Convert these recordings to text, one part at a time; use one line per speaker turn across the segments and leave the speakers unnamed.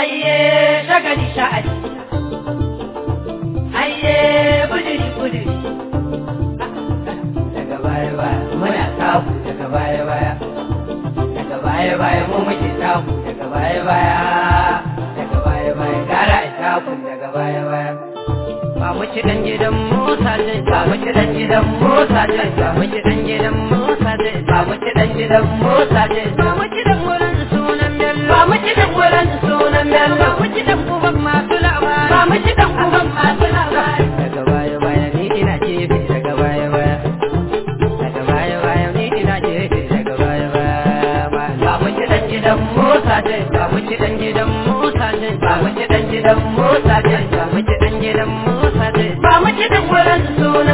ayye shagali sha'ani. Ayye budiri budiri daga baya baya muna taku daga baya baya. Daga baya baya mu muke taku daga baya baya. Daga baya baya gara a taku daga baya baya. Ba mu ci dan gidan Musa dai ba mu ci dan gidan Musa dai ba mu ci dan gidan Musa dai ba mu ci dan gidan Musa dai Ba mu ji dan uban masu labari. Ba mu ji dan uban masu labari. Daga baya baya ni ina jefe daga baya baya. Daga baya baya ni ina jefe daga baya baya. Ba mu ji dan gidan mota ce ba mu ji dan gidan mota ce ba mu ji dan gidan mota ce ba mu ji dan gidan mota ce ba mu ji dan wurin suna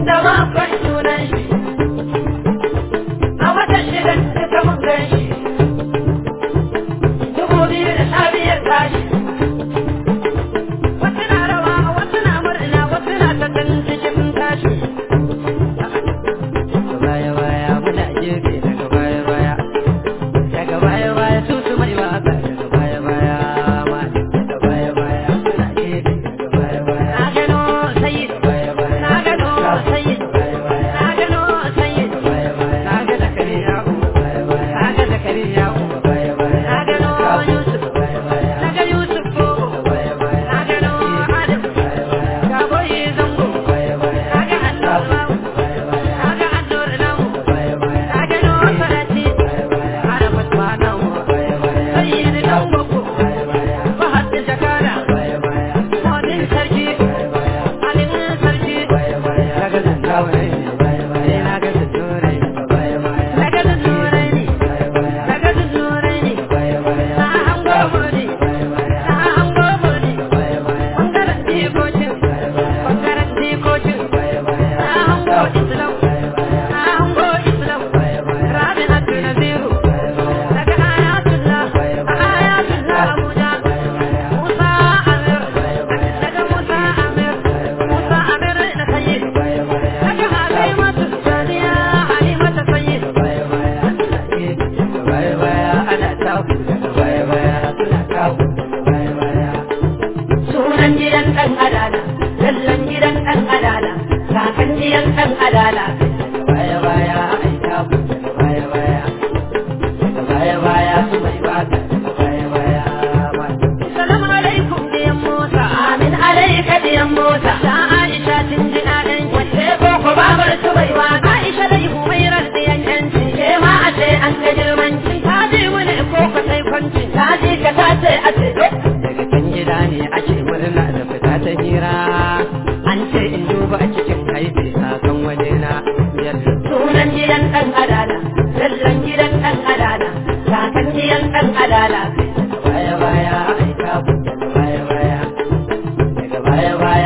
Nada.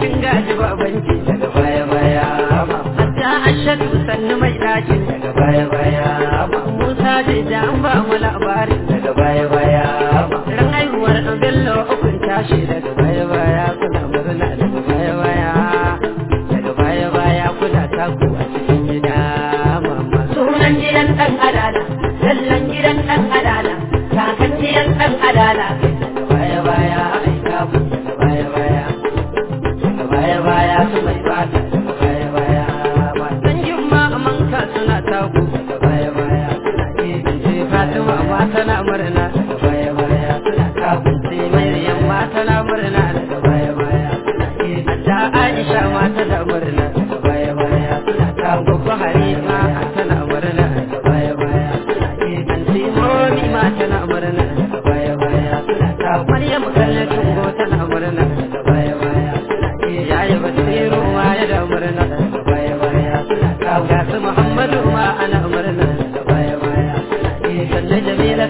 kin gaji babanki daga baya baya. Hatta ashadu sannu mai ɗakin daga baya baya. Musa da ja an ba mu labarin daga baya baya. Ran haihuwar bello ukun tashi. Daga baya tana murna daga baya baya. Hatta Aisha ma tana murna daga baya baya. Suna taku Halima tana murna daga baya baya. Anti Momi ma tana murna daga baya baya. Taku Maryam kalle tungo tana murna daga baya baya. Yaya Basiru ma yana murna daga baya baya. Gasu Muhammadu ma ana murna daga baya baya. Sanne Jamila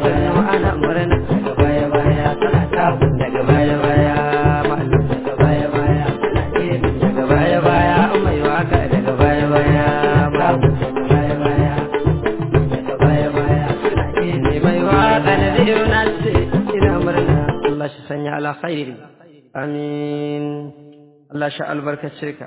Allah shi sanya ala khairi. Amin. Allah shi albarkace ka.